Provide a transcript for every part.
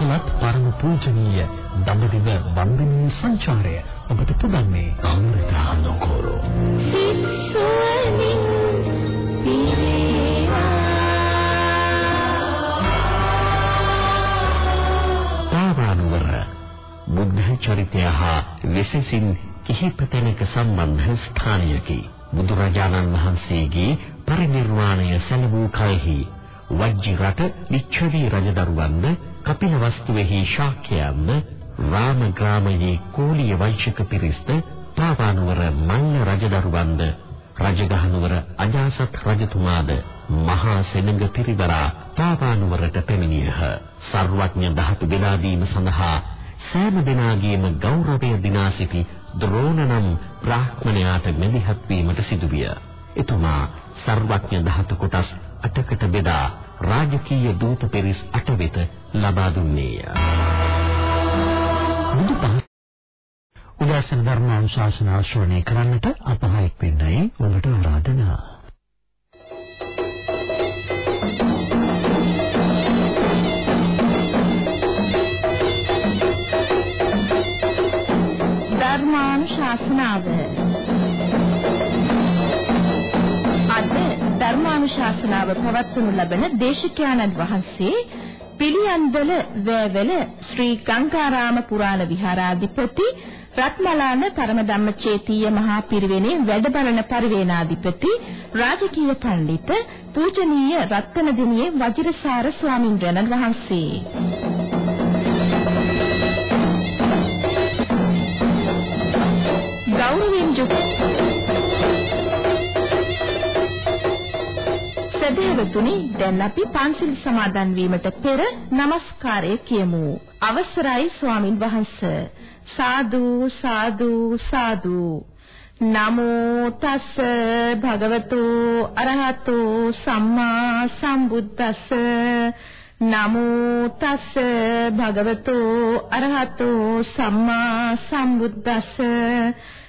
අසලත් පරම පූජනීය දඹදිව වන්දනීය සංචාරය. ඔබට පුදන්නේ අමෘතා නොකෝරෝ පාවානුවර බුද්ධ චරිතය හා විශේෂින් කිහිප තැනක සම්බන්ධ ස්ථානයකි. බුදුරජාණන් වහන්සේගේ පරිනිර්වාණය සැලවූ කලෙහි වජ්ජි රට ලිච්ඡවි රජදරුවන්ද කපිලවස්තුවේහි ශාක්‍යයන්ද රාම ග්‍රාමයේ කෝලිය වංශික පිරිස්ද පාවානුවර මල්ල රජදරුවන්ද රජගහනුවර අජාසත් රජතුමාද මහා සෙනඟ පිරිවරා පාවානුවරට පැමිණියහ. සර්වඥ ධාතු බෙදා දීම සඳහා සෑම දිනාගේම ගෞරවය දිනා සිටි ද්‍රෝණ නම් බ්‍රාහ්මණයාට මෙදිහත් වීමට සිදුවිය. එතුමා සර්වඥ ධාතු කොටස් අටකට බෙදා රාජකීය දූත පෙරිස් අට වෙත ලබා දුන්නේය. බුදු පහ උදාසන ධර්මානුශාසනා ශ්‍රවණය කරන්නට අපහායක් වෙන්නයි ඔබට ආරාධනා. ධර්මානුශාසනාව ධර්මානුශාසනාව පවත්වනු ලබන දේශකයන්න් වහන්සේ පිළියන්දල වැවැල ශ්‍රී ගංගාරාම පුරාණ විහාරාධිපති රත්මලාන පරමධම්ම චේතීය මහා පිරිවෙනේ වැඩබලන පරිවේනාධිපති රාජකීය පඬිත පූජනීය රත්නදිනියේ වජිරසාර ස්වාමින්ද්‍රයන් වහන්සේ. ගෞරවයෙන් යුක්ත සදේවතුනි දැන් අපි පන්සිල් සමාදන් වීමට පෙර নমස්කාරය කියමු. අවසරයි ස්වාමින් වහන්සේ. සාදු සාදු සාදු. නමෝ තස් භගවතු අරහතු සම්මා සම්බුද්දස්ස. නමෝ තස් භගවතු අරහතු සම්මා සම්බුද්දස්ස.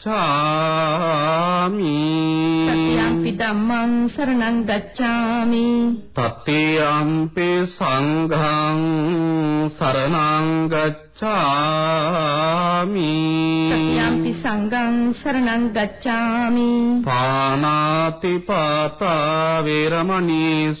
තත්තියම්පි ධම්මං සරණං ගච්ඡාමි. තත්තියම්පි සංඝං සරණං ගච්ඡාමි. තත්තියම්පි සංඝං සරණං ගච්ඡාමි. පානාති පාතා වේරමණී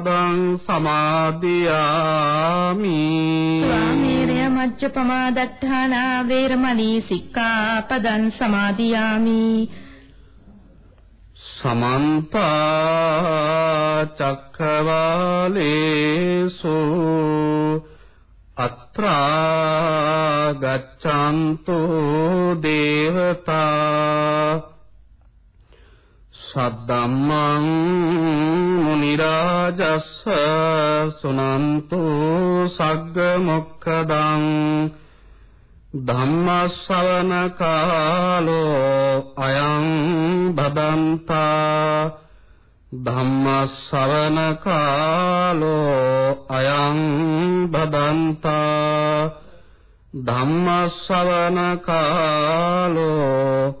සමාදියාමි. ස්වාමීරය මජ්ජපමා දත්තානා වේරමණී සික්ඛාපදං සමාදියාමි. සමන්ත චක්කවාලේසු අත්‍රා ගච්ඡන්තු දේවතා සද්දම්මං මුනි රාජස්ස සුනන්තු සග්ග මොක්ඛදං ධම්මස්සවන කාලෝ අයං බදන්තා ධම්මස්සවන කාලෝ අයං බදන්තා ධම්මස්සවන කාලෝ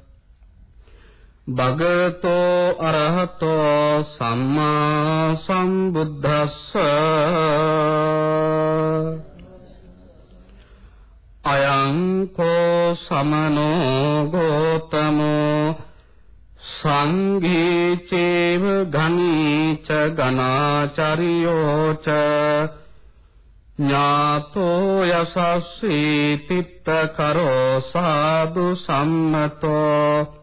භගවතෝ අරහතෝ සම්මා සම්බුද්දස්ස අයං කෝ සමනෝ ගෝතමෝ සංඝේ චේව ගණීච ගනාචරියෝ ච ඥාතෝ යසස්සී තිත්ත කරෝ සාදු සම්මතෝ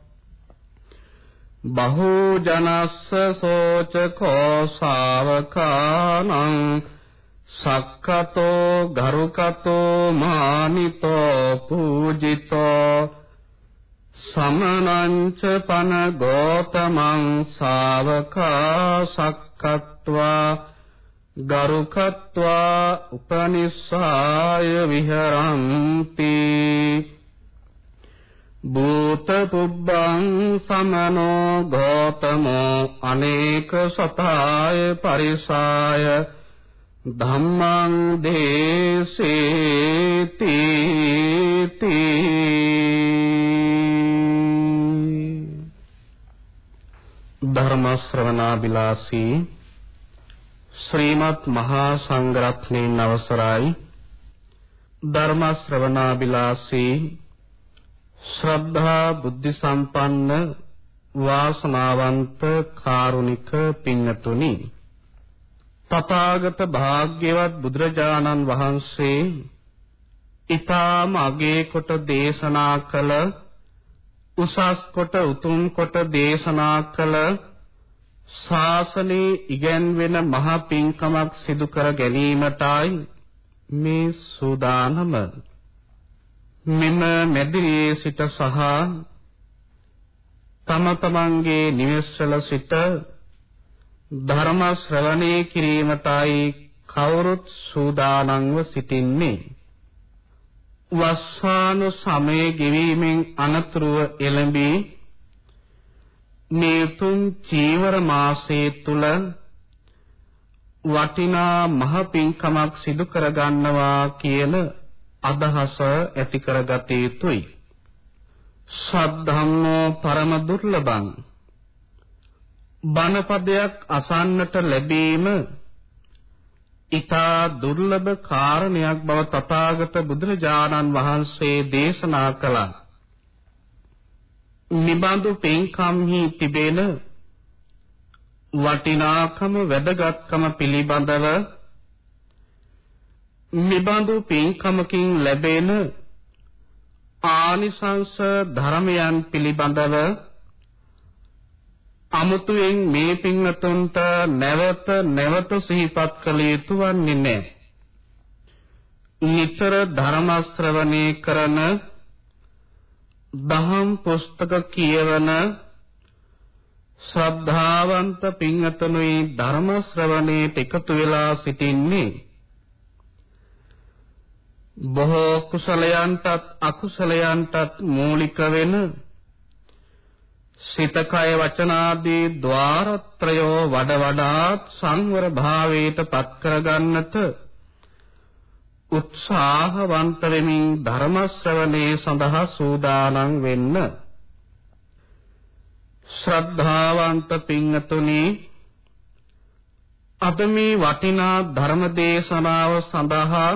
බහූජනස්ස සෝචකෝ ශාවකානං සක්කතෝ ගරුකතෝ මානිතෝ පූජිතෝ සමනංච පන ගෝතමං ශාවකා සක්කත්වා ගරුකත්වා උපනිස්සාය විහරಂತಿ භූත පුබ්බං සමනෝ ගෝතමෝ අනේක සතාය පරිසාය ධම්මං දේසේති ධර්ම ශ්‍රවණාබිලාසී ශ්‍රීමත් මහා සංඝරත්නයන් අවසරයි. ධර්ම ශ්‍රවණාබිලාසී ශ්‍රද්ධා බුද්ධ සම්පන්න වාසනාවන්ත කාරුණික පින්නතුනි තථාගත භාග්‍යවත් බුදුරජාණන් වහන්සේ ඊ타ම අගේ කොට දේශනා කළ උසස් කොට උතුම් කොට දේශනා කළ ශාසනයේ ඉගැන්වෙන මහ පිංකමක් සිදු කර ගැනීමටයි මේ සූදානම. මෙම මැදිරියේ සිට සහ තම තමන්ගේ නිවෙස්වල සිට ධර්ම ශ්‍රවණය කිරීමටයි කවුරුත් සූදානම්ව සිටින්නේ. වස්සාන සමය ගෙවීමෙන් අනතුරුව එළඹී මේ තුන් චීවර මාසයේ තුල වටිනා මහ පිංකමක් සිදු කරගන්නවා කියන අදහස ඇති කරගත යුතුයි. සද්ධම්මෝ පරම දුර්ලභං බණපදයක් අසන්නට ලැබීම ඊතා දුර්ලභ කාරණයක් බව තථාගත බුදුරජාණන් වහන්සේ දේශනා කළා. නිබඳු පින්කම්හි තිබෙන වටිනාකම වැදගත්කම පිළිබඳව නිබඳු පින්කමකින් ලැබෙන ආනිසංස ධර්මයන් පිළිබඳව අමුතුවෙන් මේ පින්වතුන්ට නැවත නැවත සිහිපත් කළ යුතු වන්නේ නැහැ. නිතර ධර්ම ශ්‍රවණය කරන දහම් පුස්තක කියවන ශ්‍රද්ධාවන්ත පින්වතුන්ගේ ධර්ම ශ්‍රවණයට එකතු වෙලා සිටින්නේ බොහෝ කුසලයන්ටත් අකුසලයන්ටත් මූලික වෙන සිත කය වචන ආදී ద్వාරත්‍රයෝ වඩ වඩාත් සංවර භාවයට පත් කරගන්නට උත්සාහවන්ත වෙමින් ධර්ම ශ්‍රවණේ සඳහා සූදානම් වෙන්න. ශ්‍රද්ධාවන්ත පින්තුනි අප මේ වටිනා ධර්ම දේශනාව සඳහා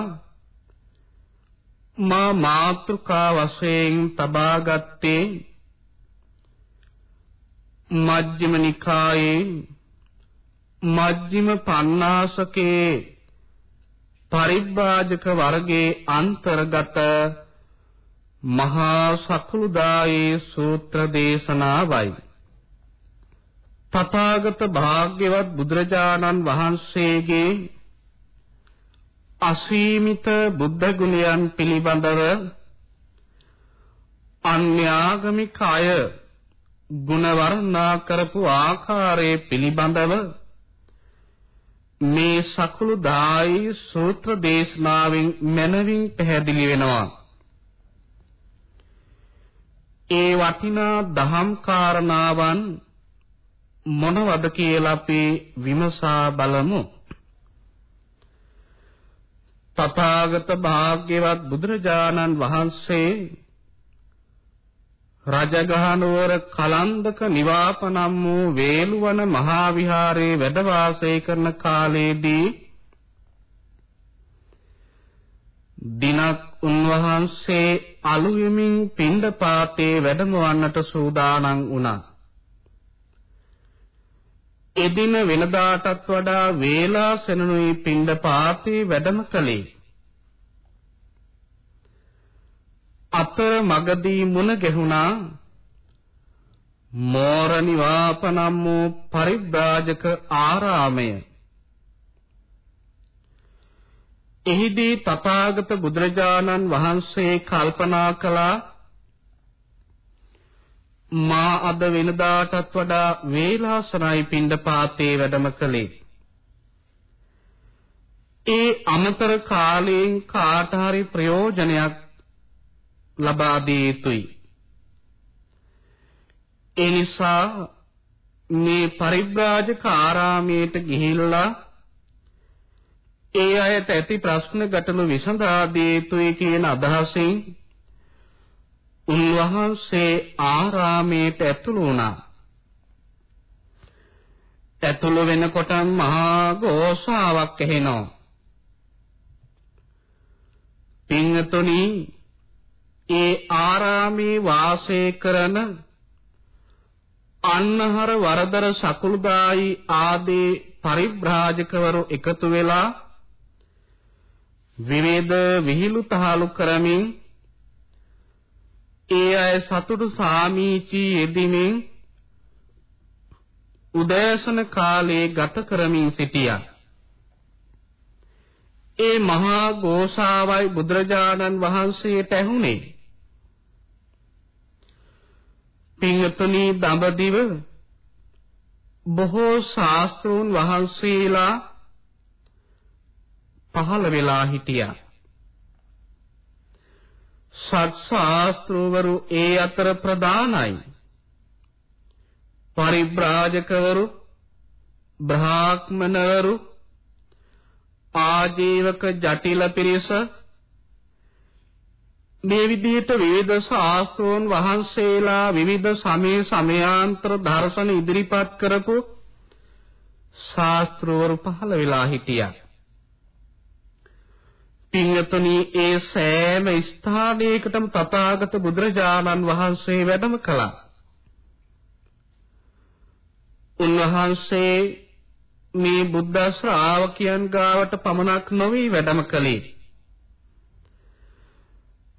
මා මාතෘකා වශයෙන් තබා ගත්තේ මජ්ක්‍ධිම නිකායේ මජ්ක්‍ධිම පඤ්ඤාසකේ පරිබ්බාජක වර්ගයේ අන්තර්ගත මහා සකුළුදායේ සූත්‍ර දේශනාවයි. තථාගත භාග්‍යවත් බුදුරජාණන් වහන්සේගේ අසීමිත බුද්ධ ගුණයන් පිළිබඳව අන්‍යාගමික අය ගුණ වර්ණනා කරපු ආකාරයේ පිළිබඳව මේ සකුළු දායි සූත්‍ර දේශනාවෙන් මනවින් පැහැදිලි වෙනවා. ඒ වටිනා දහම් කාරණාවන් මොනවද කියලා අපි විමසා බලමු. තථාගත භාග්‍යවත් බුදුරජාණන් වහන්සේ රජගහනුවර කලන්දක නිවාපනම් වූ වේළුවන මහා විහාරයේ වැඩ වාසය කරන කාලයේදී දිනක් උන්වහන්සේ අලුයමින් පිණ්ඩපාතේ වැඩමවන්නට සූදානම් වුණා. එදින වෙනදාටත් වඩා වේලා සෙනනුයි පිණ්ඩපාතේ වැඩම කළේ. අතර මගදී මුණ ගැහුණා මෝර නිවාපනම් වූ පරිබ්‍රාජක ආරාමය එහිදී තථාගත බුදුරජාණන් වහන්සේ කල්පනා කළා මා අද වෙනදාටත් වඩා වේලාසනයි පින්ඩපාතේ වැඩම කළේ ඒ අමතර කාලයෙන් කාට හරි ප්‍රයෝජනයක් ලබා දිය යුතුයි. ඒ නිසා මේ පරිබ්‍රාජක ආරාමයට ගිහිල්ලා ඒ අයට ඇති ප්‍රශ්න ගැටලු විසඳා දිය යුතුයි කියන අදහසින් උන්වහන්සේ ආරාමයට ඇතුළු වුණා. ඇතුළු වෙනකොට මහා ഘോഷාවක් ඇහෙනවා. පින්තුනි ඒ ආරාමේ වාසය කරන අන්නහර වරදර සකුළුදායි ආදී පරිබ්‍රාජකවරු එකතු වෙලා විවේද විහිළු තහලු කරමින් ඒ අය සතුටු සාමීචි යෙදීමින් උදෑසන කාලයේ ගත කරමින් සිටියා. ඒ මහා ගෝසාවයි බුදුරජාණන් වහන්සේට ඇහුනේ. පින්තුනි දඹදිව බොහෝ ශාස්ත්‍රූන් වහන්සේලා පහළ වෙලා හිටියා. සත් ශාස්ත්‍රවරු ඒ අතර ප්‍රධානයි. පරිබ්‍රාජකවරු බ්‍රාහ්මණවරු ආජීවක ජටිල පිරිස මේ විදිහට විවිධ ශාස්ත්‍රෝන් වහන්සේලා විවිධ සමේ සමයාන්තර දර්ශන ඉදිරිපත් කරපු ශාස්ත්‍රවරු පහළ වෙලා හිටියා. පින්වතුනි ඒ සෑම ස්ථානයකටම තථාගත බුදුරජාණන් වහන්සේ වැඩම කළා. උන්වහන්සේ මේ බුද්ධ ශ්‍රාවකයන් ගාවට පමණක් නොවේ වැඩම කළේ.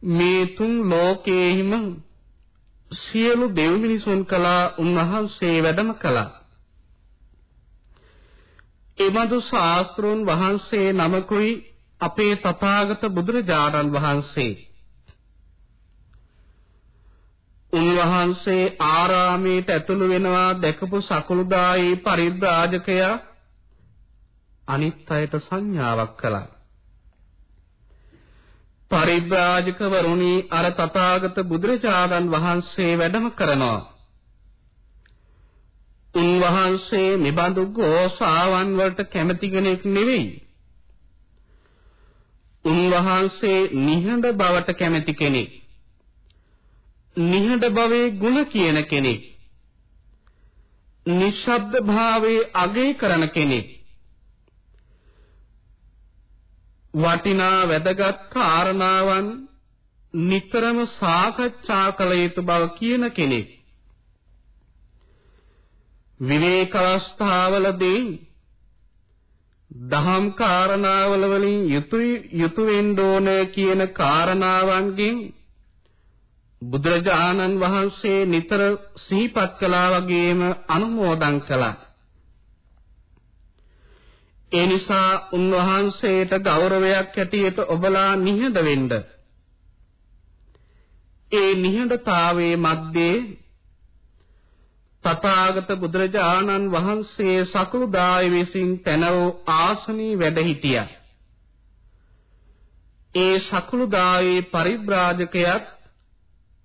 මේ තුන් ලෝකයේහිම සියලු දෙව් මිනිසුන් කලා උන්වහන්සේ වැඩම කළා. එමදු ශාස්ත්‍රෝන් වහන්සේ නමකුයි අපේ තථාගත බුදුරජාණන් වහන්සේ උන්වහන්සේ ආරාමයට ඇතුළු වෙනවා දැකපු සකුළුදායි පරිබ්‍රාජකයා අනිත් අයට සංඥාවක් කළා. පරිබ්‍රාජකවරුනි අර තථාගත බුදුරජාණන් වහන්සේ වැඩම කරනවා. උන්වහන්සේ නිබඳු ගෝසාවන් වලට කැමති කෙනෙක් නෙවෙයි. උන්වහන්සේ නිහඬ බවට කැමති කෙනෙක්. නිහඬ භවයේ ಗುಣ කියන කෙනෙක්. නිශ්ශබ්ද භාවයේ අගය කරන කෙනෙක්. වටිනා වැදගත් කාරණාවන් නිතරම සාකච්ඡා කළ යුතු බව කියන කෙනෙක්. විවේක අවස්ථාවලදී දහම් කාරණාවල වලින් යුතු යුතු වෙන්න ඕන කියන කාරණාවන්ගෙන් බුදුරජාණන් වහන්සේ නිතර සිහිපත් කළා වගේම අනුමෝදන් කළා. ඒ නිසා උන්වහන්සේට ගෞරවයක් ඇටියට ඔබලා නිහඬ වෙන්න. ඒ නිහඬතාවයේ මැද්දේ තථාගත බුදුරජාණන් වහන්සේ සකුදාය විසින් තනවූ ආසනී වැඩ හිටියා. ඒ සකුදායේ පරිබ්‍රාජකයාත්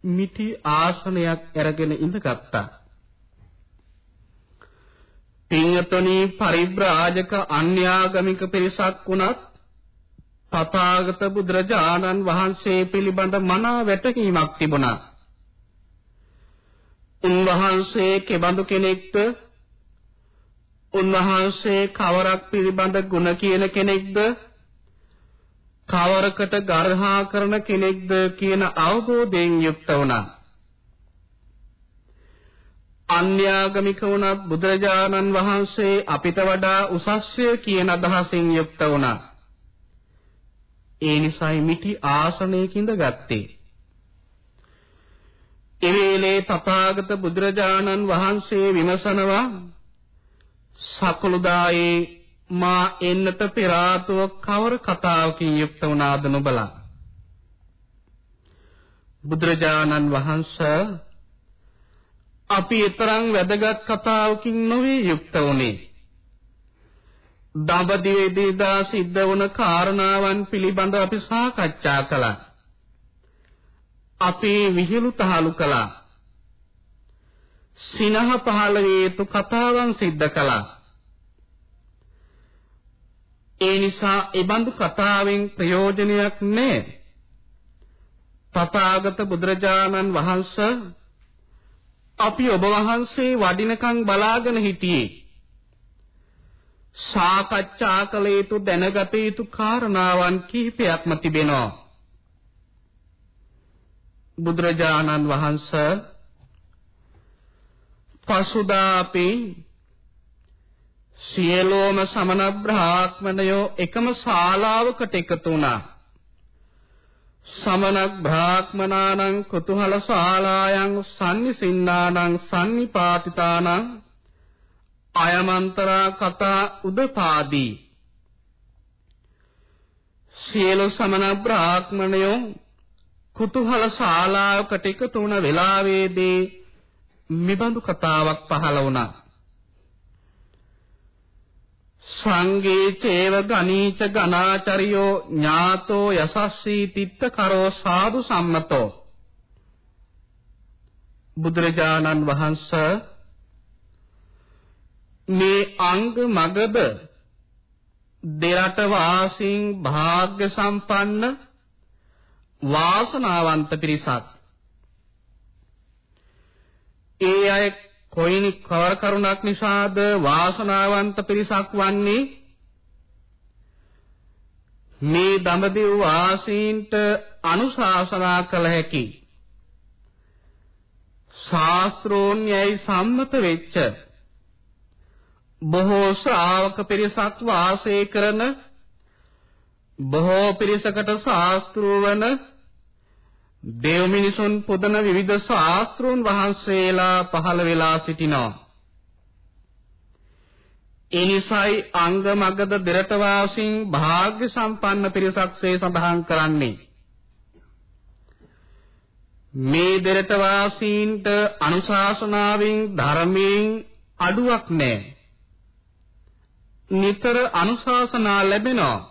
මිටි ආසනයක් අරගෙන ඉඳගත්තා. පින්වතුනි පරිබ්‍රාජක අන්‍යාගමික පිරිසක් වුණත් තථාගත බුදුරජාණන් වහන්සේ පිළිබඳ මනා වැටහීමක් තිබුණා. උන්වහන්සේ කෙබඳු කෙනෙක්ද? උන්වහන්සේ කවරක් පිළිබඳ ගුණ කියන කෙනෙක්ද? කවරකට ගර්හා කරන කෙනෙක්ද කියන අවබෝධයෙන් යුක්ත වුණා. අන්‍යාගමික වුණත් බුදුරජාණන් වහන්සේ අපිට වඩා උසස්ය කියන අදහසින් යුක්ත වුණා. ඒ නිසායි මිටි ආසනයකින්ද ගත්තේ. එවේලේ තථාගත බුදුරජාණන් වහන්සේ විමසනවා සකලුදායේ මා එන්නට පෙර ආතුව කවර කතාවකින් යුක්ත වුණාද නොබලා බුදුරජාණන් වහන්සේ අපි ඊතරම් වැදගත් කතාවකින් නොවේ යුක්ත වුනේ. දඹදිවේදීදා සිද්ධ වුණ කාරණාවන් පිළිබඳ අපි සාකච්ඡා කළා. අපේ විහිළු තහළු කළා. සිනහ පහළ වේතු කතාවන් සිද්ධ කළා. ඒ නිසා ඒ බඳු කතාවෙන් ප්‍රයෝජනයක් නැහැ. තථාගත බුදුරජාණන් වහන්සේ අපි ඔබ වහන්සේ වඩිනකන් බලාගෙන හිටියේ. සාකච්ඡා කළ යුතු දැනගත යුතු කාරණාවන් කිහිපයක්ම තිබෙනවා. බුදුරජාණන් වහන්සේ පසුදා අපි සියලෝම සමන බ්‍රාහ්මණයෝ එකම ශාලාවකට එකතු වුණා. සමන බ්‍රාහ්මනානං කුතුහල ශාලායන් සම්නිසින්නානං සම්නිපාතිතානං අයමන්තරා කතා උදපාදී සියලු සමන බ්‍රාහ්මණයෝ කුතුහල ශාලාවකට එකතු වුණ වෙලාවේදී මිබඳු කතාවක් පහළ වුණා. සංගේ චේව ගනීච ගනාචරියෝ ඥාතෝ යසස්සී තිත්ත කරෝ සාදු සම්මතෝ බුදුරජාණන් වහන්සේ මේ අංග මගද දෙරට වාසීන් භාග්‍ය සම්පන්න වාසනාවන්ත පිරිසක්. ඒ අය කොයිනි කවර කරුණක් නිසාද වාසනාවන්ත පිරිසක් වන්නේ මේ දඹදිව වාසීන්ට අනුශාසනා කළ හැකි ශාස්ත්‍රෝන්‍යයි සම්මත වෙච්ච බොහෝ ශ්‍රාවක පිරිසක් වාසය කරන බොහෝ පිරිසකට ශාස්ත්‍රවන දේව මිනිසුන් පුදන විවිධ ශාස්ත්‍රෝන් වහන්සේලා පහළ වෙලා සිටිනවා. එනිසායි අංග මගද දෙරට වාසීන් භාග්‍ය සම්පන්න පිරිසක්සේ සඳහන් කරන්නේ. මේ දෙරට වාසීන්ට අනුශාසනාවෙන් ධර්මයෙන් අඩුවක් නැහැ. නිතර අනුශාසනා ලැබෙනවා.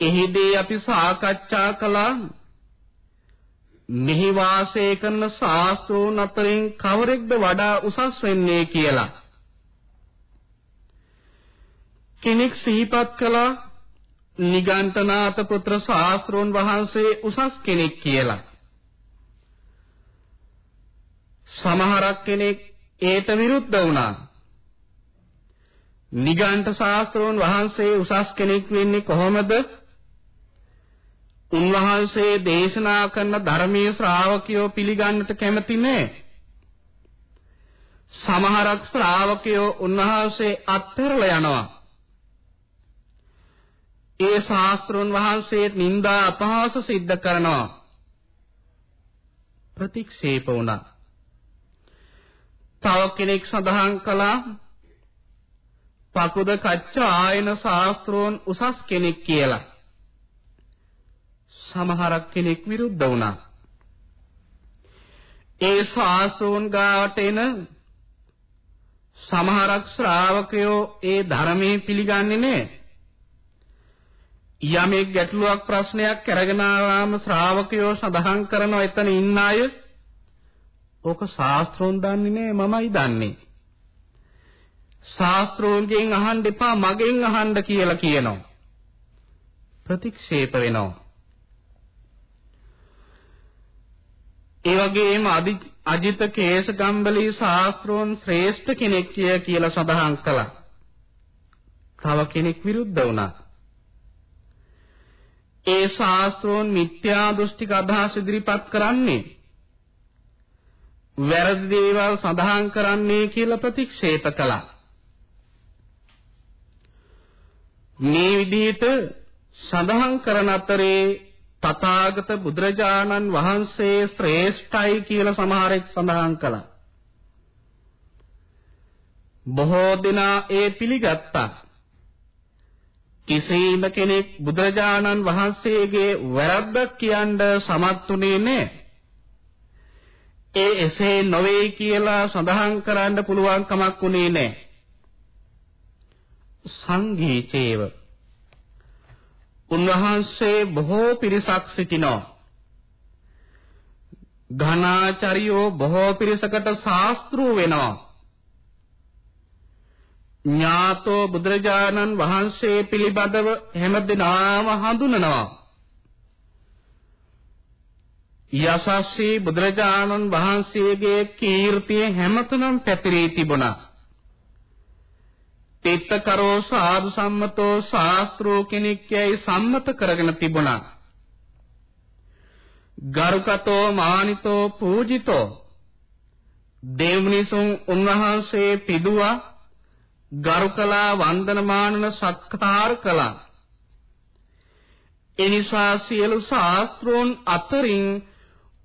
එහිදී අපි සාකච්ඡා කළා මෙහි වාසය කරන ශාස්ත්‍රෝන් අතරින් කවරෙක්ද වඩා උසස් වෙන්නේ කියලා. කෙනෙක් සිහිපත් කළා නිගණ්ඨනාත පුත්‍ර ශාස්ත්‍රෝන් වහන්සේ උසස් කෙනෙක් කියලා. සමහරක් කෙනෙක් ඒට විරුද්ධ වුණා. නිගණ්ඨ ශාස්ත්‍රෝන් වහන්සේ උසස් කෙනෙක් වෙන්නේ කොහොමද? උන්වහන්සේ දේශනා කරන ධර්මීය ශ්‍රාවකයෝ පිළිගන්නට කැමති නෑ. සමහරක් ශ්‍රාවකයෝ උන්වහන්සේ අත්හැරලා යනවා. ඒ ශාස්ත්‍රුන් වහන්සේත් නිന്ദා අපහාස සිද්ධ කරනවා. ප්‍රතික්ෂේප වුණා. තව කෙනෙක් සඳහන් කළා පකුද කච්ච ආයන ශාස්ත්‍රෝන් උසස් කෙනෙක් කියලා. සමහරක් කෙනෙක් විරුද්ධ වුණා. ඒ ශාස්ත්‍රෝන් ගාවට එන සමහරක් ශ්‍රාවකයෝ ඒ ධර්මයේ පිළිගන්නේ නැහැ. යමෙක් ගැටලුවක් ප්‍රශ්නයක් අරගෙන ආවම ශ්‍රාවකයෝ සඳහන් කරනවා එතන ඉන්න අය ඕක ශාස්ත්‍රෝන් දන්නේ නෑ මමයි දන්නේ. ශාස්ත්‍රෝන්ගෙන් අහන්න එපා මගෙන් අහන්න කියලා කියනවා. ප්‍රතික්ෂේප වෙනවා. ඒ වගේම අජිත කේශගම්බලී ශාස්ත්‍රෝන් ශ්‍රේෂ්ඨ කෙනෙක් කියලා සඳහන් කළා. තව කෙනෙක් විරුද්ධ වුණා. ඒ ශාස්ත්‍රෝන් මිත්‍යා දෘෂ්ටික අදහස් ඉදිරිපත් කරන්නේ වැරදි දේවල් සඳහන් කරන්නේ කියලා ප්‍රතික්ෂේප කළා. මේ විදිහට සඳහන් කරන අතරේ තථාගත බුදුරජාණන් වහන්සේ ශ්‍රේෂ්ඨයි කියලා සමහරෙක් සඳහන් කළා. බොහෝ දෙනා ඒ පිළිගත්තා. කිසිම කෙනෙක් බුදුරජාණන් වහන්සේගේ වැරද්දක් කියන්න සමත්ුනේ නැහැ. ඒ එසේ නොවේ කියලා සඳහන් කරන්න පුළුවන් කමක් උනේ නැහැ. සංඝීචේව උන්වහන්සේ බොහෝ පිරිසක් සිටිනවා. ඝනාචරියෝ බොහෝ පිරිසකට ශාස්ත්‍රූ වෙනවා. ඥාතෝ බුදුරජාණන් වහන්සේ පිළිබඳව හැමදෙනාම හඳුනනවා. යසස්සී බුදුරජාණන් වහන්සේගේ කීර්තිය හැමතැනම පැතිරී තිබුණා. තිත්තකරෝ සාදු සම්මතෝ ශාස්ත්‍රෝ කෙනෙක් යයි සම්මත කරගෙන තිබුණා. ගරුකතෝ මානිතෝ පූජිතෝ දේවනිසුන් උන්වහන්සේ පිදුවා ගරු කළා වන්දනමානන සත්කාර කළා. එනිසා සියලු ශාස්ත්‍රෝන් අතරින්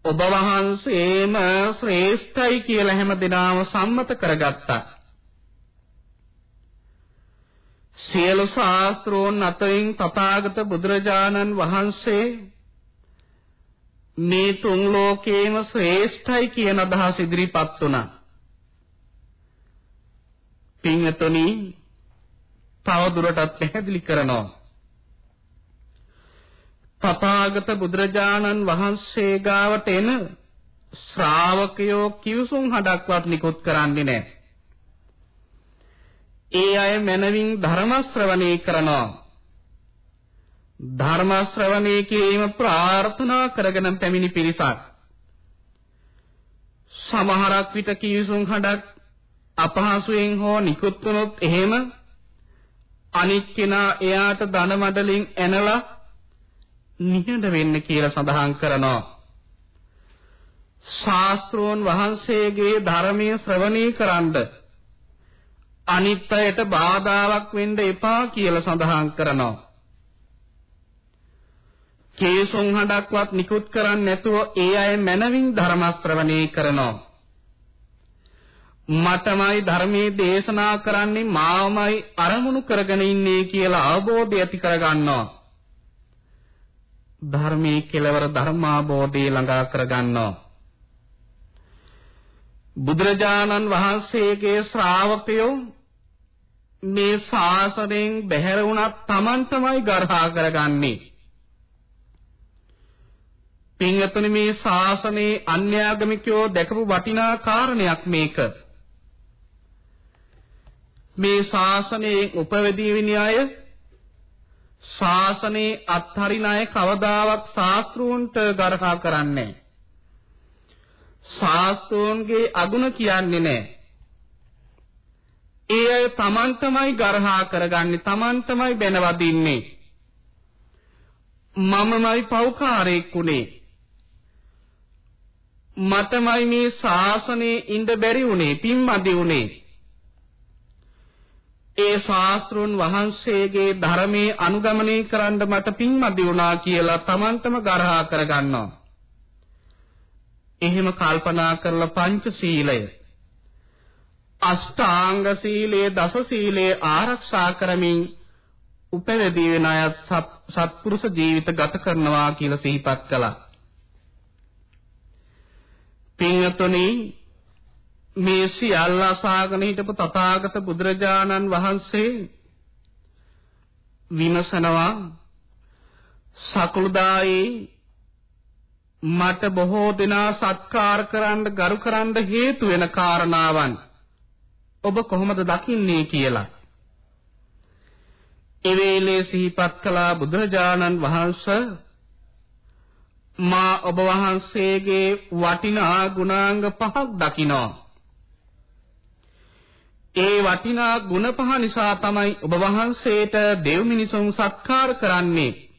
ඔබ වහන්සේම ශ්‍රේෂ්ඨයි කියලා හැම දිනම සම්මත කරගත්තා. සියලු ශාස්ත්‍රෝන් අතරින් තථාගත බුදුරජාණන් වහන්සේ මේ තුන් ලෝකේම ශ්‍රේෂ්ඨයි කියන අදහස ඉදිරිපත් වුණා. පින්වතුනි තව දුරටත් පැහැදිලි කරනවා. තථාගත බුදුරජාණන් වහන්සේ ගාවට එන ශ්‍රාවකයෝ කිවිසුම් හඩක්වත් නිකුත් කරන්නේ නැහැ. ඒ අය මනවින් ධර්ම ශ්‍රවණය කරනවා. ධර්ම ශ්‍රවණය කිරීම ප්‍රාර්ථනා කරගෙන පැමිණි පිරිසක්. සමහරක් විට කිවිසුම් හඩක් අපහසුයෙන් හෝ නිකුත් වුනොත් එහෙම අනිත් කෙනා එයාට ධන මඩලින් ඇනලා නිහඬ වෙන්න කියලා සඳහන් කරනවා. ශාස්ත්‍රෝන් වහන්සේගේ ධර්මයේ ශ්‍රවණී කරන්ඩ අනිත් අයට බාධාවක් වෙන්න එපා කියලා සඳහන් කරනවා. කේසොන් හඩක්වත් නිකුත් කරන්නේ නැතුව ඒ අය මනවින් ධර්ම ශ්‍රවණී කරනවා. මටමයි ධර්මයේ දේශනා කරන්නේ මාමයි අරමුණු කරගෙන ඉන්නේ කියලා අවබෝධය ඇති කරගන්නවා. ධර්මයේ කෙලවර ධර්මාබෝධය ළඟා කරගන්නවා. බුදුරජාණන් වහන්සේගේ ශ්‍රාවකයෝ මේ ශාසනයෙන් බැහැර වුණත් Taman තමයි ගර්හා කරගන්නේ. පින්වතුනි මේ ශාසනයේ අන්‍යාගමිකයෝ දැකපු වටිනා කාරණයක් මේක. මේ ශාසනයේ උපවැදී විනි අය ශාසනයේ අත්හරින අය කවදාවත් ශාස්ත්‍රූන්ට ගර්හා කරන්නේ නැහැ. ශාස්ත්‍රෝන්ගේ අගුණ කියන්නේ නැහැ. ඒ අය Taman තමයි ගර්හා කරගන්නේ Taman තමයි බැනවදින්නේ. මමමයි පෞකාරයෙක් උනේ. මටමයි මේ ශාසනයේ ඉඳ බැරි උනේ පින්මදි උනේ. ඒ ශාස්ත්‍රුන් වහන්සේගේ ධර්මයේ අනුගමනය කරන්න මට පින්මදි වුණා කියලා Tamanටම ගර්හා කරගන්නවා. එහෙම කල්පනා කරලා පංචශීලය අෂ්ටාංග සීලයේ දස සීලයේ ආරක්ෂා කරමින් උපරදී වෙන අයත් සත්පුරුෂ ජීවිත ගත කරනවා කියලා සිහිපත් කළා. පින්වතුනි මේ සියල්ල අසාගෙන හිටපු තථාගත බුදුරජාණන් වහන්සේ විමසනවා සකුළුදායි මට බොහෝ දෙනා සත්කාර කරන්න ගරු කරන්න හේතු වෙන කාරණාවන් ඔබ කොහොමද දකින්නේ කියලා. ඒ වේලේ සිහිපත් කළා බුදුරජාණන් වහන්සේ මා ඔබ වහන්සේගේ වටිනා ගුණාංග පහක් දකිනවා. ඒ වටිනා ගුණ පහ නිසා තමයි ඔබ වහන්සේට දෙව් මිනිසුන් සත්කාර කරන්නේ.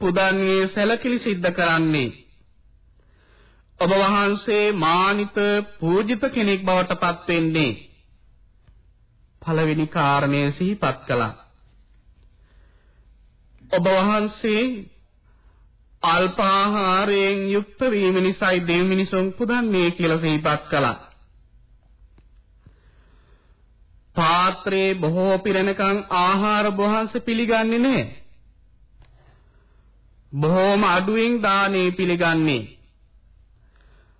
පුදන්නේ සැලකිලි සිද්ධ කරන්නේ. ඔබ වහන්සේ මානිත පූජිත කෙනෙක් බවට පත් වෙන්නේ. පළවෙනි කාරණය සිහිපත් කළා. ඔබ වහන්සේ අල්පාහාරයෙන් යුක්ත වීම නිසායි දෙව් මිනිසුන් පුදන්නේ කියලා සිහිපත් කළා. පාත්‍රේ බොහෝ පිරෙනකන් ආහාර වහන්සේ පිළිගන්නේ නැහැ. බොහෝම අඩුවෙන් දානේ පිළිගන්නේ.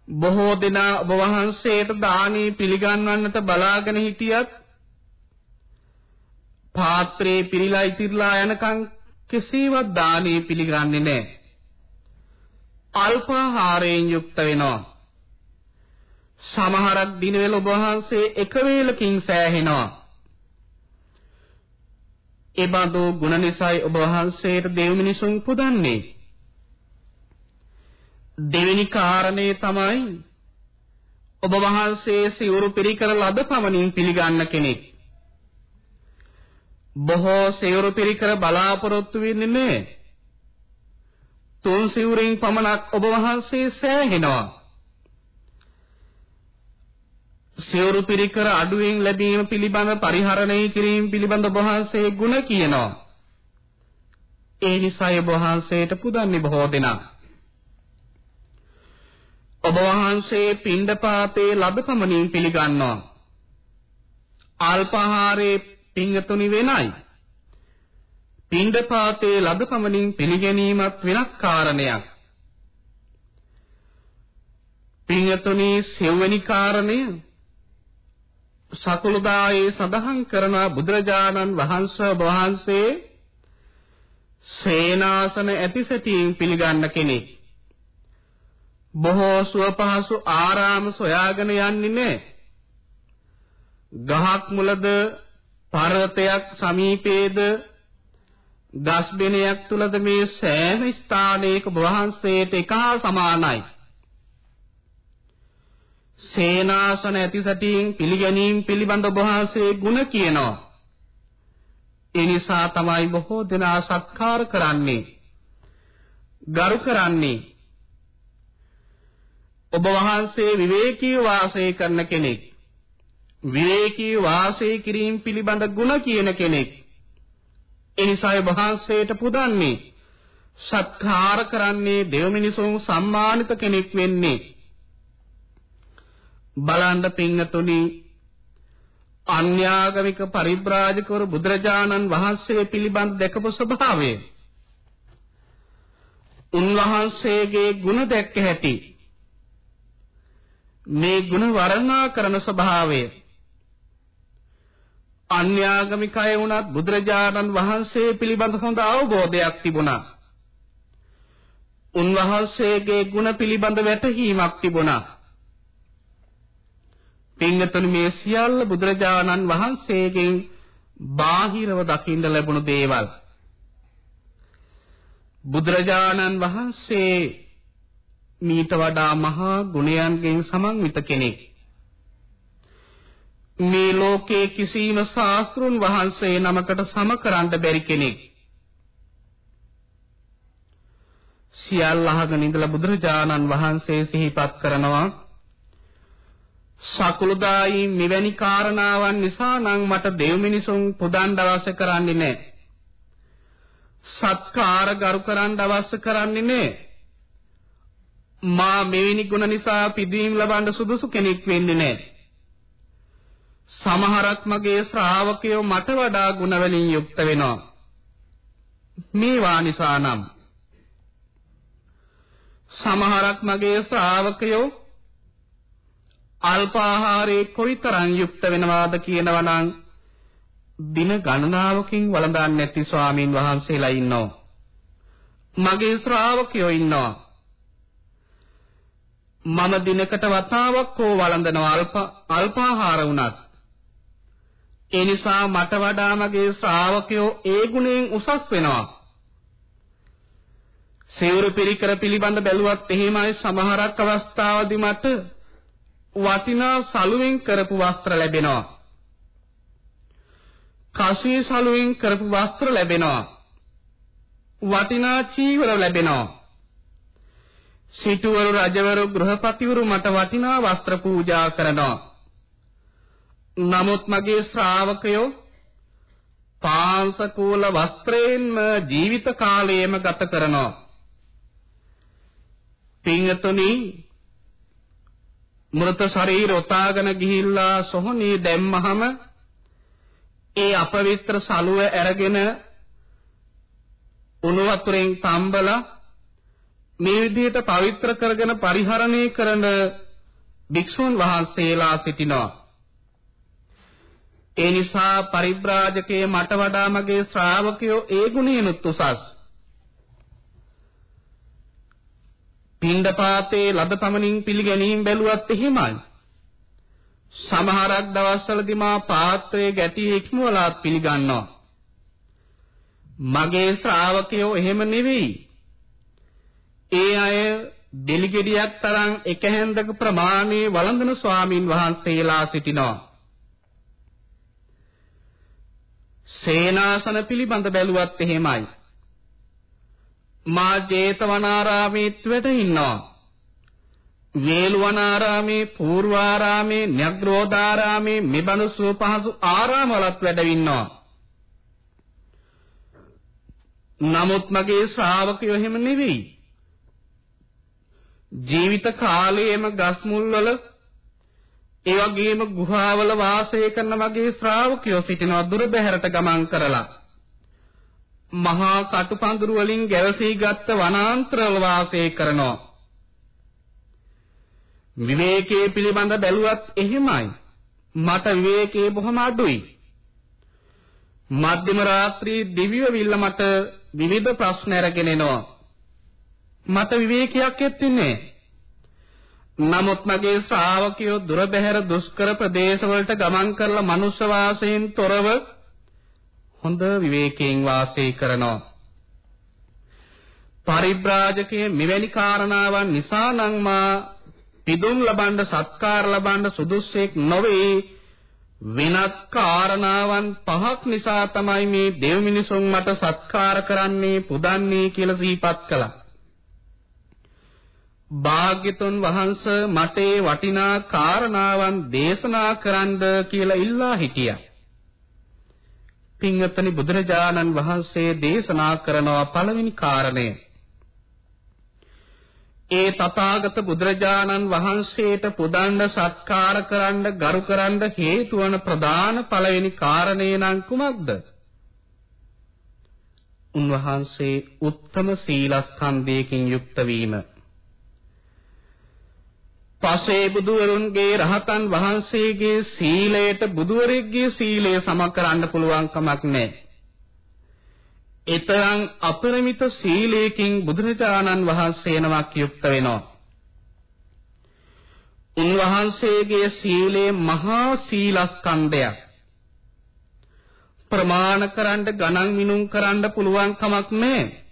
බොහෝ දෙනා ඔබ වහන්සේට දානේ පිළිගන්වන්නට බලාගෙන හිටියත් පාත්‍රේ පිරීලා ඉතිරලා යනකම් කෙසේවත් දානේ පිළිගන්නේ නැහැ. අල්පාහාරයෙන් යුක්ත වෙනවා. සමහරක් දිනවල ඔබ වහන්සේ එක වේලකින් සෑහෙනවා. ඒ බඳු ගුණ නිසායි ඔබ වහන්සේට දෙව් මිනිසුන් පුදන්නේ. දෙවෙනි කාරණේ තමයි ඔබ වහන්සේ සිවුරු පිරිකර ලද පමණින් පිළිගන්න කෙනෙක්. බොහෝ සිවුරු පිරිකර බලාපොරොත්තු වෙන්නේ නැහැ. තුන් සිවුරින් පමණක් ඔබ වහන්සේ සෑහෙනවා. සිවුරු පිරිකර අඩුවෙන් ලැබීම පිළිබඳ පරිහරණය කිරීම පිළිබඳ ඔබ වහන්සේ ಗುಣ කියනවා. ඒ නිසා ඔබ වහන්සේට පුදන්නේ බොහෝ දෙනා. ඔබ වහන්සේ පින්ඩපාතේ ලබපමණින් පිළිගන්නවා. අල්පහාරේ පින්තුනි වෙනයි. පින්ඩපාතේ ලබපමණින් පිළිගැනීමත් වෙනත් කාරණයක්. පින්තුනි සෙවණි කාරණය සකුළුදායේ සඳහන් කරන බුදුරජාණන් වහන්සේ වහන්සේ සේනාසන ඇතිසැටියෙන් පිළිගන්න කෙනෙක්. බොහෝ සුවපහසු ආරාම සොයාගෙන යන්නේ නැහැ. ගහක් මුලද පර්වතයක් සමීපයේද දස් දිනයක් තුලද මේ සෑම ස්ථානයක වහන්සේට එකහා සමානයි. සේනාසන ඇතිසටින් පිළිගැනීම පිළිබඳ වහන්සේ ಗುಣ කියනවා. ඒ නිසා තමයි බොහෝ දෙනා සත්කාර කරන්නේ. ගරු කරන්නේ. ඔබ වහන්සේ විවේකී වාසය කරන කෙනෙක්. විවේකී වාසය කිරීම පිළිබඳ ಗುಣ කියන කෙනෙක්. එනිසායි වහන්සේට පුදන්නේ සත්කාර කරන්නේ දෙව මිනිසුන් සම්මානිත කෙනෙක් වෙන්නේ. බලන්න පින්නතුනි අන්‍යාගමික පරිබ්‍රාජකවරු බුදුරජාණන් වහන්සේ පිළිබඳ දැකපු ස්වභාවය උන්වහන්සේගේ ගුණ දැක්ක හැටි මේ ගුණ වර්ණනා කරන ස්වභාවය අන්‍යාගමික අය වුණත් බුදුරජාණන් වහන්සේ පිළිබඳ හොඳ අවබෝධයක් තිබුණා. උන්වහන්සේගේ ගුණ පිළිබඳ වැටහීමක් තිබුණා. පින්වතුනි මේ සියල්ල බුදුරජාණන් වහන්සේගෙන් බාහිරව දකින්න ලැබුණු දේවල්. බුදුරජාණන් වහන්සේ මීට වඩා මහා ගුණයන්ගෙන් සමන්විත කෙනෙක්. මේ ලෝකේ කිසිම ශාස්ත්‍රුන් වහන්සේ නමකට සම කරන්න බැරි කෙනෙක්. සියල්ල අහගෙන ඉඳලා බුදුරජාණන් වහන්සේ සිහිපත් කරනවා සකුළුදායි මෙවැනි කාරණාවන් නිසා නම් මට දෙව් මිනිසුන් පුදන්න අවශ්‍ය කරන්නේ නැහැ. සත්කාර ගරු කරන්න අවශ්‍ය කරන්නේ නැහැ. මා මෙවැනි ගුණ නිසා පිදීම් ලබන්න සුදුසු කෙනෙක් වෙන්නේ නැහැ. සමහරක් මගේ ශ්‍රාවකයෝ මට වඩා ගුණ වලින් යුක්ත වෙනවා. මේවා නිසා නම් සමහරක් මගේ ශ්‍රාවකයෝ අල්පාහාරයේ කොයිතරම් යුක්ත වෙනවාද කියනවා නම් දින ගණනාවකින් වළඳන්නේ නැති ස්වාමින් වහන්සේලා ඉන්නවා. මගේ ශ්‍රාවකයෝ ඉන්නවා. මම දිනකට වතාවක් හෝ වළඳනවා අල්ප අල්පාහාර වුණත්. ඒ නිසා මට වඩා මගේ ශ්‍රාවකයෝ ඒ ගුණයෙන් උසස් වෙනවා. සේවර පිරිකර පිළිබඳ බැලුවත් එහෙමයි සමහරක් අවස්ථාවදී මට වටිනා සලුවෙන් කරපු වස්ත්‍ර ලැබෙනවා. කසී සලුවෙන් කරපු වස්ත්‍ර ලැබෙනවා. වටිනා චීවර ලැබෙනවා. සිටුවරු රජවරු ගෘහපතිවරු මට වටිනා වස්ත්‍ර පූජා කරනවා. නමුත් මගේ ශ්‍රාවකයෝ පාංශකූල වස්ත්‍රයෙන්ම ජීවිත කාලයම ගත කරනවා. පින්තුනි මృత ශරීර ඔතාගෙන ගිහිල්ලා සොහොනේ දැම්මහම ඒ අපවිත්‍ර සලුව ඇරගෙන උණු වතුරෙන් තම්බලා මේ විදිහට පවිත්‍ර කරගෙන පරිහරණය කරන භික්ෂුන් වහන්සේලා සිටිනවා. ඒ නිසා පරිබ්‍රාජකයේ මට වඩා මගේ ශ්‍රාවකයෝ ඒ ගුණයනුත් උසස්. පින්ඩපාතේ ලද පමණින් පිළිගැනීම බැලුවත් එහෙමයි. සමහරක් දවස්වලදී මා පාත්‍රයේ ගැටි ඉක්මවලා පිළිගන්නවා. මගේ ශ්‍රාවකයෝ එහෙම නෙවෙයි. ඒ අය දෙලිගෙඩියක් තරම් එක හැන්දක ප්‍රමාණයේ වළඳන ස්වාමින් වහන්සේලා සිටිනවා. සේනාසන පිළිබඳ බැලුවත් එහෙමයි. මා ජේතවනාරාමේත් වැඩ ඉන්නවා. වේලුවනාරාමේ, පූර්වාරාමේ, න්‍යග්‍රෝධාරාමේ මෙබඳු සුවපහසු ආරාමවලත් වැඩ ඉන්නවා. නමුත් මගේ ශ්‍රාවකයෝ එහෙම නෙවෙයි. ජීවිත කාලයේම ගස් මුල් වල ඒ වගේම ගුහාවල වාසය කරන වගේ ශ්‍රාවකයෝ සිටිනවා දුර බැහැරට ගමන් කරලා. මහා කටුපඳුරු වලින් ගැවසී ගත්ත වනාන්තරවල වාසය කරනවා. විවේකයේ පිළිබඳ බැලුවත් එහෙමයි. මට විවේකයේ බොහොම අඩුයි. මධ්‍යම රාත්‍රී දිව්‍ය විල්ල මට විවිධ ප්‍රශ්න අරගෙන එනවා. මට විවේකයක් ඇත්තේ නමුත් මගේ ශ්‍රාවකයෝ දුර බැහැර දුෂ්කර ප්‍රදේශවලට ගමන් කරලා මනුෂ්‍ය වාසයෙන් තොරව හොඳ විවේකයෙන් වාසය කරනවා. පරිබ්‍රාජකයේ මෙවැනි කාරණාවන් නිසා නම් මා පිදුම් ලබන්න සත්කාර ලබන්න සුදුස්සෙක් නොවේ වෙනත් කාරණාවන් පහක් නිසා තමයි මේ දෙව් මිනිසුන් මට සත්කාර කරන්නේ පුදන්නේ කියලා සිහිපත් කළා. භාග්‍යතුන් වහන්ස මට වටිනා කාරණාවන් දේශනා කරන්න කියලා ඉල්ලා හිටියා. පින්වත්නි බුදුරජාණන් වහන්සේ දේශනා කරනවා පළවෙනි කාරණය. ඒ තථාගත බුදුරජාණන් වහන්සේට පුදන්න සත්කාර කරන්න ගරු කරන්න හේතු වන ප්‍රධාන පළවෙනි කාරණේ නම් කුමක්ද? උන්වහන්සේ උත්තම සීලස්කන්ධයකින් යුක්ත වීම. පසේ බුදුවරුන්ගේ රහතන් වහන්සේගේ සීලයට බුදුවරෙක්ගේ සීලය සම කරන්න පුළුවන් කමක් නැහැ. ඊතරම් අපරිමිත සීලයකින් බුදුරජාණන් වහන්සේ නමක් යුක්ත වෙනවා. උන්වහන්සේගේ සීලේ මහා සීලස්කන්ධයක්. ප්‍රමාණ කරන්න ගණන් මිනුම් කරන්න පුළුවන් කමක් නැහැ.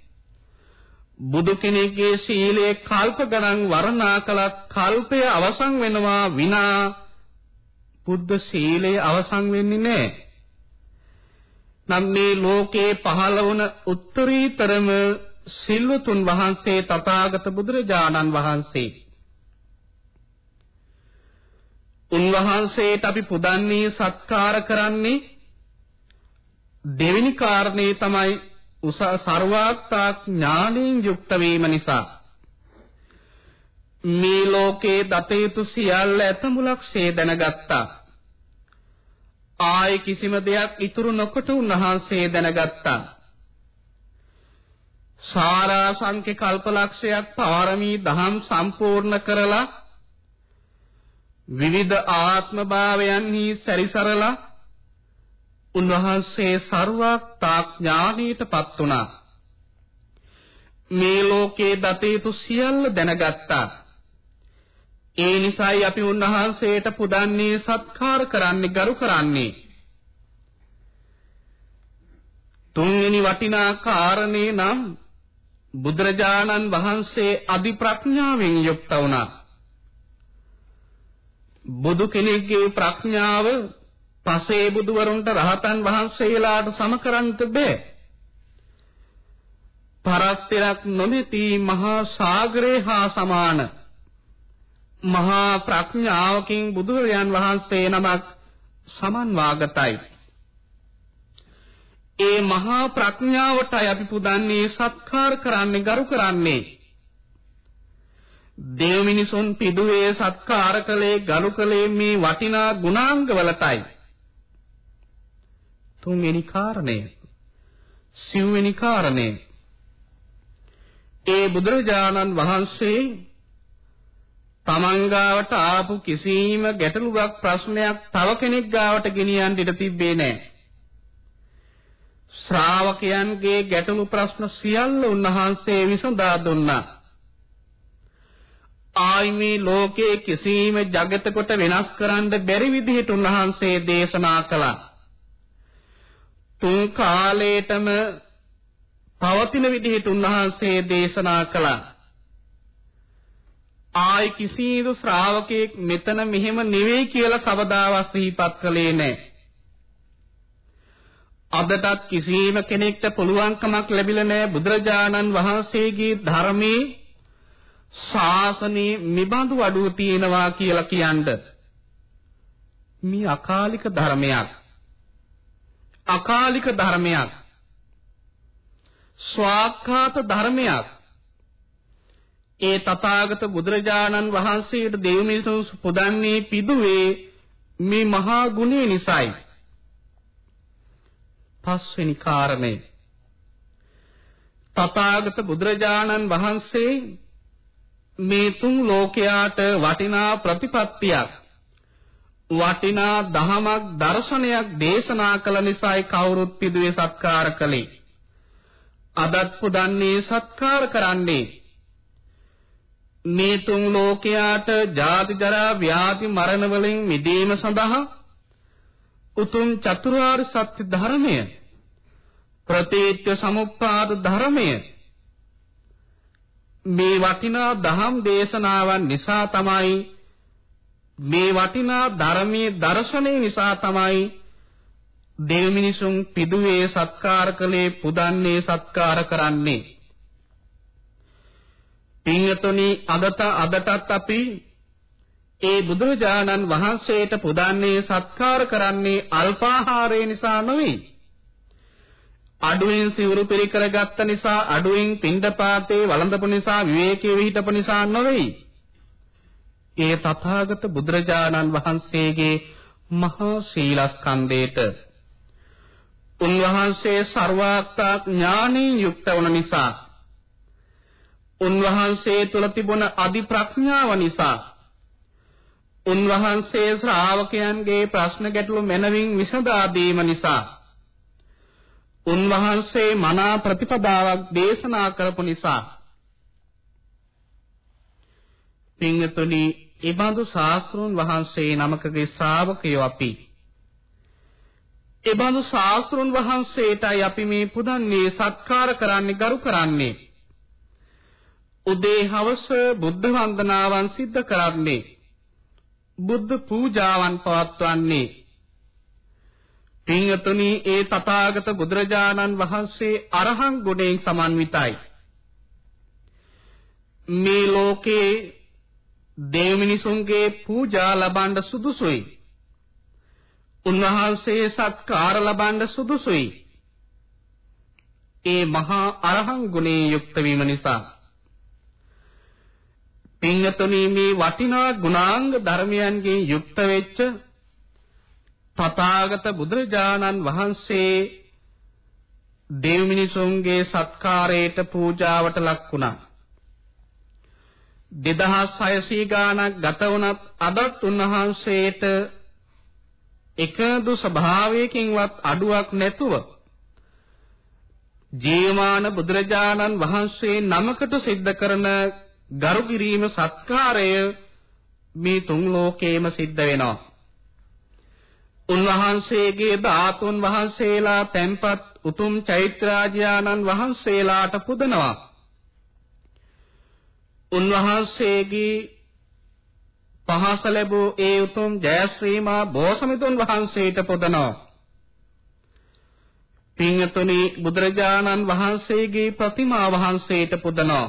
බුදු කෙනෙක්ගේ සීලයේ කල්ප ගණන් වර්ණනා කළත් කල්පය අවසන් වෙනවා විනා බුද්ධ සීලය අවසන් වෙන්නේ නැහැ. නම් මේ ලෝකේ පහළ වුණ උත්තරීතරම සිල්වතුන් වහන්සේ තථාගත බුදුරජාණන් වහන්සේ උන්වහන්සේට අපි පුදන්නේ සත්කාර කරන්නේ දෙවෙනි කාරණේ තමයි උස ਸਰවාත්තා ඥාණයෙන් යුක්ත වීම නිසා මේ ලෝකේ දතේතු සියල්ල ඇතමුලක්සේ දැනගත්තා. ආයි කිසිම දෙයක් ඉතුරු නොකොට උන්වහන්සේ දැනගත්තා. සාරා සංඛ්‍ය කල්පලක්ෂයක් පාරමී දහම් සම්පූර්ණ කරලා විවිධ ආත්ම භාවයන්හි සැරිසරලා උන්වහන්සේ ਸਰවඥා ඥානීටපත් වුණා. මේ ලෝකේ දතේතු සියල්ල දැනගත්තා. ඒ නිසායි අපි උන්වහන්සේට පුදන්නේ සත්කාර කරන්නේ ගරු කරන්නේ. තුන්වෙනි වටිනා කාරණේ නම් බුදුරජාණන් වහන්සේ අදි ප්‍රඥාවෙන් යුක්ත වුණා. බුදු කෙනෙක්ගේ ප්‍රඥාව පසේ බුදුවරුන්ට රහතන් වහන්සේලාට සම කරන්නට බෑ. පරස්තරක් නොමැති මහා සාගරේ හා සමාන මහා ප්‍රඥාවකින් බුදුරජාන් වහන්සේ නමක් සමන්වාගතයි. ඒ මහා ප්‍රඥාවටයි අපි පුදන්නේ සත්කාර කරන්නේ ගරු කරන්නේ. දේව මිනිසුන් පිදුවේ සත්කාර කළේ ගරු කළේ මේ වටිනා ගුණාංගවලටයි. තුන්වෙනි කාරණය සිව්වෙනි කාරණය ඒ බුදුරජාණන් වහන්සේ තමන් ගාවට ආපු කිසිම ගැටලුවක් ප්‍රශ්නයක් තව කෙනෙක් ගාවට ගෙනියන්න ඉඩ තිබ්බේ නැහැ. ශ්‍රාවකයන්ගේ ගැටලු ප්‍රශ්න සියල්ල උන්වහන්සේ විසඳා දුන්නා. ආයිමේ ලෝකයේ කිසිම జగතකට වෙනස් කරන්න බැරි විදිහට උන්වහන්සේ දේශනා කළා. තුන් කාලේටම පවතින විදිහට උන්වහන්සේ දේශනා කළා. ආයි කිසිදු ශ්‍රාවකෙක් මෙතන මෙහෙම නෙවෙයි කියලා කවදාවත් සිහිපත් කළේ නැහැ. අදටත් කිසිම කෙනෙක්ට පුළුවන්කමක් ලැබිලා නැහැ බුදුරජාණන් වහන්සේගේ ධර්මයේ ශාසනයේ නිබඳු අඩුව තියෙනවා කියලා කියන්න. මේ අකාලික ධර්මයක්. අකාලික ධර්මයක් ස්වාක්ඛාත ධර්මයක්. ඒ තථාගත බුදුරජාණන් වහන්සේට දෙවිමිනිසුන් පුදන්නේ පිදුවේ මේ මහා ගුණය නිසායි. පස්වෙනි කාරණේ තථාගත බුදුරජාණන් වහන්සේ මේ තුන් ලෝකයාට වටිනා ප්‍රතිපත්තියක් වටිනා දහමක් දර්ශනයක් දේශනා කළ නිසායි කවුරුත් පිදුවේ සත්කාර කළේ. අදත් පුදන්නේ සත්කාර කරන්නේ. මේ තුන් ලෝකයාට ජාති ජරා ව්‍යාධි මරණ වලින් මිදීම සඳහා උතුම් චතුරාර්ය සත්‍ය ධර්මය ප්‍රතිත්‍ය සමුප්පාද ධර්මය මේ වටිනා දහම් දේශනාවන් නිසා තමයි මේ වටිනා ධර්මයේ දර්ශනය නිසා තමයි දෙව් මිනිසුන් පිදුවේ සත්කාර කළේ පුදන්නේ සත්කාර කරන්නේ. පින්වතුනි අදට අදටත් අපි ඒ බුදුරජාණන් වහන්සේට පුදන්නේ සත්කාර කරන්නේ අල්පාහාරය නිසා නෙවෙයි. අඩුවෙන් සිවුරු පිළිකරගත්ත නිසා අඩුවෙන් පින්ඩපාතේ වළඳපු නිසා විවේකී විහිටපු නිසා නෙවෙයි. ඒ තථාගත බුදුරජාණන් වහන්සේගේ මහා සීලස්කන්ධේට උන්වහන්සේ ਸਰවාත්තා ඥාණයෙන් යුක්ත වන නිසා උන්වහන්සේ තුල තිබුණ අදි ප්‍රඥාව නිසා උන්වහන්සේ ශ්‍රාවකයන්ගේ ප්‍රශ්න ගැටළු මැනවින් විසඳා දීම නිසා උන්වහන්සේ මනා ප්‍රතිපදාවක් දේශනා කරපු නිසා පින්තුනි ඒබඳු ශාස්ත්‍රුන් වහන්සේ නමකගේ ශ්‍රාවකයෝ අපි. ඒබඳු ශාස්ත්‍රුන් වහන්සේටයි අපි මේ පුදන්නේ සත්කාර කරන්නේ ගරු කරන්නේ. උදේ හවස බුද්ධ වන්දනාවන් සිද්ධ කරන්නේ බුද්ධ පූජාවන් පවත්වන්නේ. පින්තුනි ඒ තථාගත බුදුරජාණන් වහන්සේ අරහං ගුණයෙන් සමන්විතයි. මේ ලෝකේ දේව මිනිසුන්ගේ පූජා ලබන්න සුදුසුයි. උන්වහන්සේ සත්කාර ලබන්න සුදුසුයි. ඒ මහා අරහං ගුණේ යුක්ත වීම නිසා. පින්තුනි මේ වටිනා ගුණාංග ධර්මයන්ගෙන් යුක්ත වෙච්ච තථාගත බුදුරජාණන් වහන්සේ දේව මිනිසුන්ගේ සත්කාරයට පූජාවට ලක් වුණා. 2600 ගාණක් ගත වුණත් අදත් උන්වහන්සේට එකදු ස්වභාවයකින්වත් අඩුවක් නැතුව ජීවමාන බුදුරජාණන් වහන්සේ නමකට සිද්ධ කරන ගරු කිරීම සත්කාරය මේ තුන් ලෝකේම සිද්ධ වෙනවා. උන්වහන්සේගේ ධාතුන් වහන්සේලා තැන්පත් උතුම් චෛත්‍යාජානන් වහන්සේලාට පුදනවා. උන්වහන්සේගේ පහස ලැබූ ඒ උතුම් ජයශ්‍රීමා බෝසමිතුන් වහන්සේට පුදනවා. පින්තුනි බුදුරජාණන් වහන්සේගේ ප්‍රතිමා වහන්සේට පුදනවා.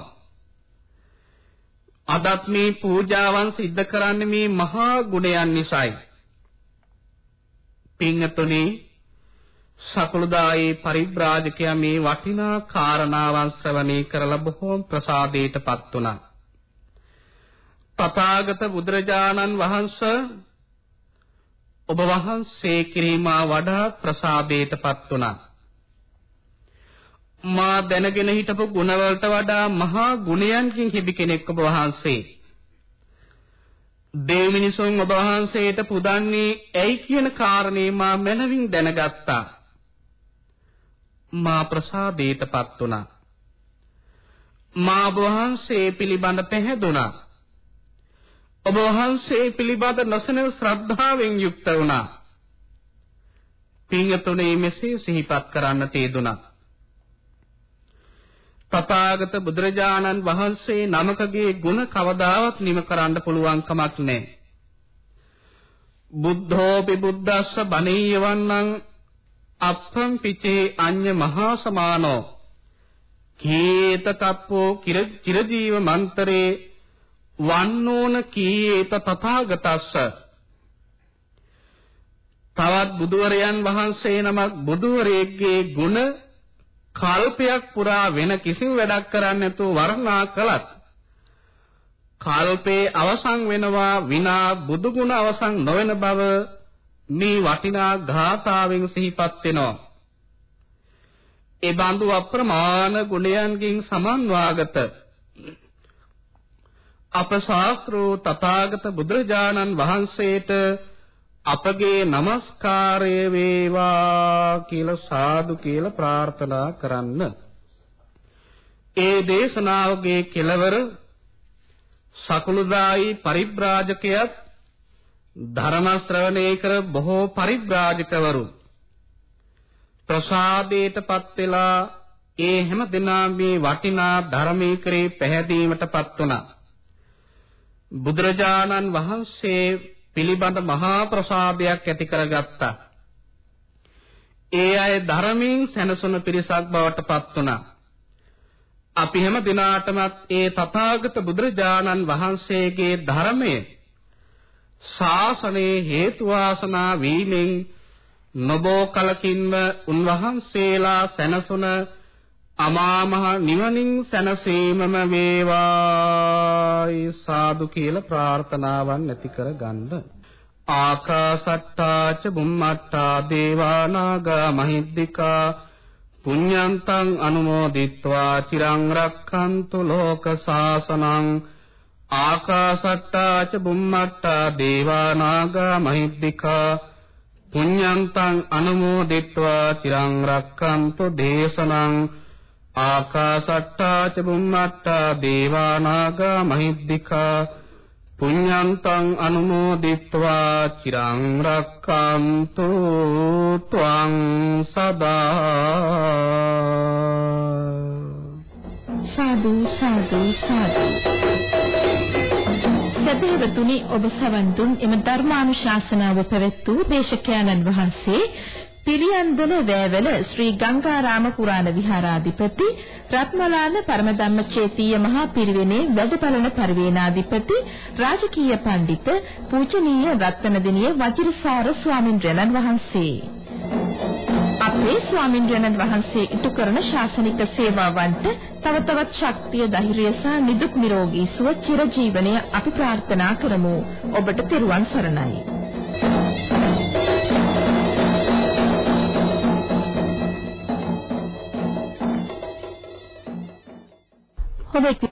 අදත් මේ පූජාවන් සිද්ධ කරන්නේ මේ මහා ගුණයන් නිසායි. පින්තුනි සකලදායේ පරිබ්‍රාජකයා මේ වටිනා කාරණාවන් ශ්‍රවණය කරලා බොහෝම ප්‍රසාදයටපත් වුණා. තථාගත බුදුරජාණන් වහන්සේ ඔබ වහන්සේ කිරීමා වඩා ප්‍රසාදයටපත් වුණා. මා දැනගෙන හිටපු ගුණවලට වඩා මහා ගුණයන්කින් හිබි කෙනෙක් ඔබ වහන්සේ. දෙව් මිනිසුන් ඔබ වහන්සේට පුදන්නේ ඇයි කියන කාරණේ මා මනවින් දැනගත්තා. මා ප්‍රසාදයටපත් වුණා. මා ඔබ වහන්සේ පිළිබඳ පැහැදුනා. ඔබ වහන්සේ පිළිබඳ නොසනව ශ්‍රද්ධාවෙන් යුක්ත වුණා. පින්තුනේ මෙසේ සිහිපත් කරන්න තේදුනා. තථාගත බුදුරජාණන් වහන්සේ නමකගේ ගුණ කවදාවත් නිම කරන්න පුළුවන් කමක් නැහැ. බුද්ධෝපි බුද්දස්ස බණීයවන්නං අප්පම් පිචේ අඤ්ඤ මහා සමානෝ කීත කප්පෝ චිරජීව මන්තරේ වන්නෝන කීත තථාගතස්ස තවත් බුදුවරයන් වහන්සේ නමක් බුදුවරයෙක්ගේ ගුණ කල්පයක් පුරා වෙන කිසිම වැඩක් කරන්නේ නැතුව වර්ණනා කළත් කල්පේ අවසන් වෙනවා විනා බුදු ගුණ අවසන් නොවන බව මේ වටිනා ගාථාවෙන් සිහිපත් වෙනවා. ඒ බඳු අප්‍රමාණ ගුණයන්ගෙන් සමන්වාගත අප ශාස්ත්‍රෝ තථාගත බුදුරජාණන් වහන්සේට අපගේ নমස්කාරය වේවා කියලා සාදු කියලා ප්‍රාර්ථනා කරන්න. ඒ දේශනාවගේ කෙලවර සකුළුදායි පරිබ්‍රාජකයත් ධර්ම ශ්‍රවණය කර බොහෝ පරිබ්‍රාජකවරු ප්‍රසාදයටපත් වෙලා ඒ හැම දිනම මේ වටිනා ධර්මයේ කරේ පැහැදීමටපත් වුණා. බුදුරජාණන් වහන්සේ පිළිබඳ මහා ප්‍රසාදයක් ඇති කරගත්තා. ඒ අය ධර්මයෙන් සැනසුන පිරිසක් බවට පත් වුණා. අපි හැම දිනාටමත් ඒ තථාගත බුදුරජාණන් වහන්සේගේ ධර්මයේ ශාසනයේ හේතු වාසනා වීමෙන් නොබෝ කලකින්ම උන්වහන්සේලා සැනසුන අමා මහ නිවනින් සැනසීමම වේවායි. සාදු කියලා ප්‍රාර්ථනාවන් ඇති කරගන්න. ආකාසට්ටා ච බුම්මට්ටා දේවානාගා මහිද්దికා. පුඤ්ඤන්තං අනුමෝදිත්වා චිරං රක්ඛන්තු ලෝක සාසනං. ආකාසට්ටා ච බුම්මට්ටා දේවානාගා මහිද්దికා. පුඤ්ඤන්තං අනුමෝදිත්වා චිරං රක්ඛන්තු දේශනං. ආකාසට්ටා ච බුම්මට්ටා දේවා නාග මහිද්దికා පුඤ්ඤන්තං අනුමෝදිත්වා චිරං රක්ඛන්තෝ ත්වං සදා සාදු සාදු සාදු. සදේවතුනි ඔබ සවන් දුන් එම ධර්මානුශාසනාව පැවැත් වූ දේශකයන්න් වහන්සේ පිළියන්දල වැවල ශ්‍රී ගංගාරාම පුරාණ විහාරාධිපති රත්මලාන පරමධම්ම චේතීය මහා පිරිවෙනේ වැඩපළන පරිවේනාධිපති රාජකීය පඬිත පූජනීය රත්නදිනිය වජිරසාර ස්වාමින්ද්‍රයන්න් වහන්සේ. අපේ ස්වාමින්ද්‍රයන්න් වහන්සේ ඉටු කරන ශාසනික සේවාවන්ට තව තවත් ශක්තිය ධෛර්යය සහ නිදුක් නිරෝගී සුව චිරජීවනය අපි ප්‍රාර්ථනා කරමු. ඔබට තෙරුවන් සරණයි. ඔබ